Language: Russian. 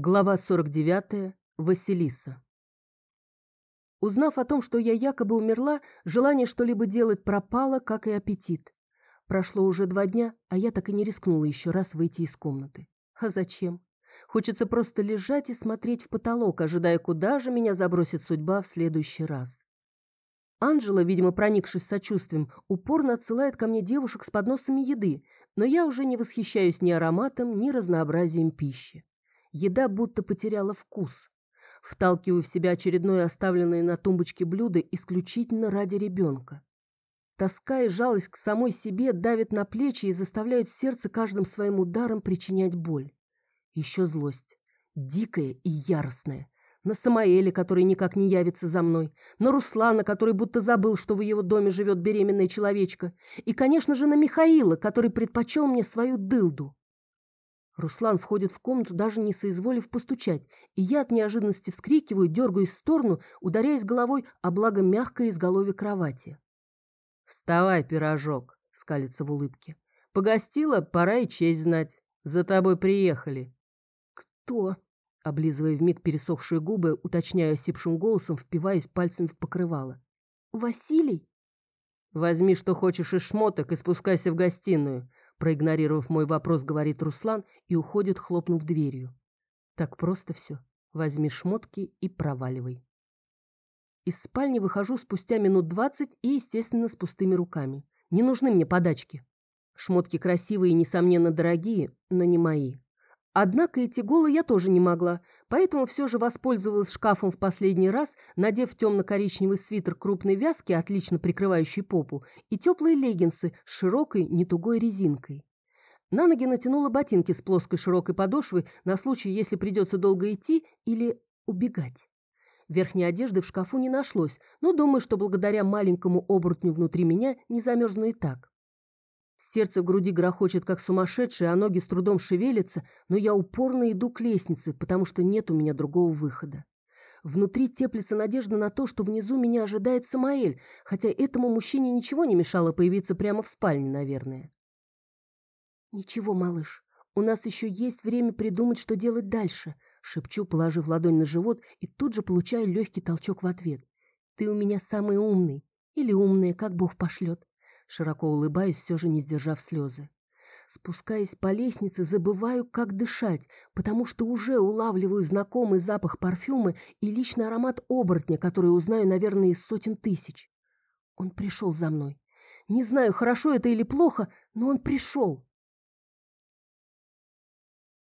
Глава 49. Василиса. Узнав о том, что я якобы умерла, желание что-либо делать пропало, как и аппетит. Прошло уже два дня, а я так и не рискнула еще раз выйти из комнаты. А зачем? Хочется просто лежать и смотреть в потолок, ожидая, куда же меня забросит судьба в следующий раз. Анжела, видимо, проникшись сочувствием, упорно отсылает ко мне девушек с подносами еды, но я уже не восхищаюсь ни ароматом, ни разнообразием пищи. Еда будто потеряла вкус. Вталкиваю в себя очередное оставленное на тумбочке блюдо исключительно ради ребенка. Тоска и жалость к самой себе давят на плечи и заставляют сердце каждым своим ударом причинять боль. Еще злость. Дикая и яростная. На Самаэля, который никак не явится за мной. На Руслана, который будто забыл, что в его доме живет беременная человечка. И, конечно же, на Михаила, который предпочел мне свою дылду. Руслан входит в комнату, даже не соизволив постучать, и я от неожиданности вскрикиваю, дергаюсь в сторону, ударяясь головой о благо мягкое изголовье кровати. «Вставай, пирожок!» — скалится в улыбке. «Погостила, пора и честь знать. За тобой приехали». «Кто?» — облизывая вмиг пересохшие губы, уточняя осипшим голосом, впиваясь пальцами в покрывало. «Василий?» «Возьми, что хочешь из шмоток, и спускайся в гостиную. Проигнорировав мой вопрос, говорит Руслан и уходит, хлопнув дверью. Так просто все. Возьми шмотки и проваливай. Из спальни выхожу спустя минут двадцать и, естественно, с пустыми руками. Не нужны мне подачки. Шмотки красивые и, несомненно, дорогие, но не мои. Однако идти голой я тоже не могла, поэтому все же воспользовалась шкафом в последний раз, надев темно-коричневый свитер крупной вязки, отлично прикрывающий попу, и теплые леггинсы с широкой, нетугой резинкой. На ноги натянула ботинки с плоской широкой подошвой на случай, если придется долго идти или убегать. Верхней одежды в шкафу не нашлось, но думаю, что благодаря маленькому оборотню внутри меня не замерзну и так. Сердце в груди грохочет, как сумасшедшее, а ноги с трудом шевелятся, но я упорно иду к лестнице, потому что нет у меня другого выхода. Внутри теплится надежда на то, что внизу меня ожидает Самаэль, хотя этому мужчине ничего не мешало появиться прямо в спальне, наверное. «Ничего, малыш, у нас еще есть время придумать, что делать дальше», шепчу, положив ладонь на живот, и тут же получаю легкий толчок в ответ. «Ты у меня самый умный. Или умная, как Бог пошлет. Широко улыбаюсь, все же не сдержав слезы. Спускаясь по лестнице, забываю, как дышать, потому что уже улавливаю знакомый запах парфюма и личный аромат оборотня, который узнаю, наверное, из сотен тысяч. Он пришел за мной. Не знаю, хорошо это или плохо, но он пришел.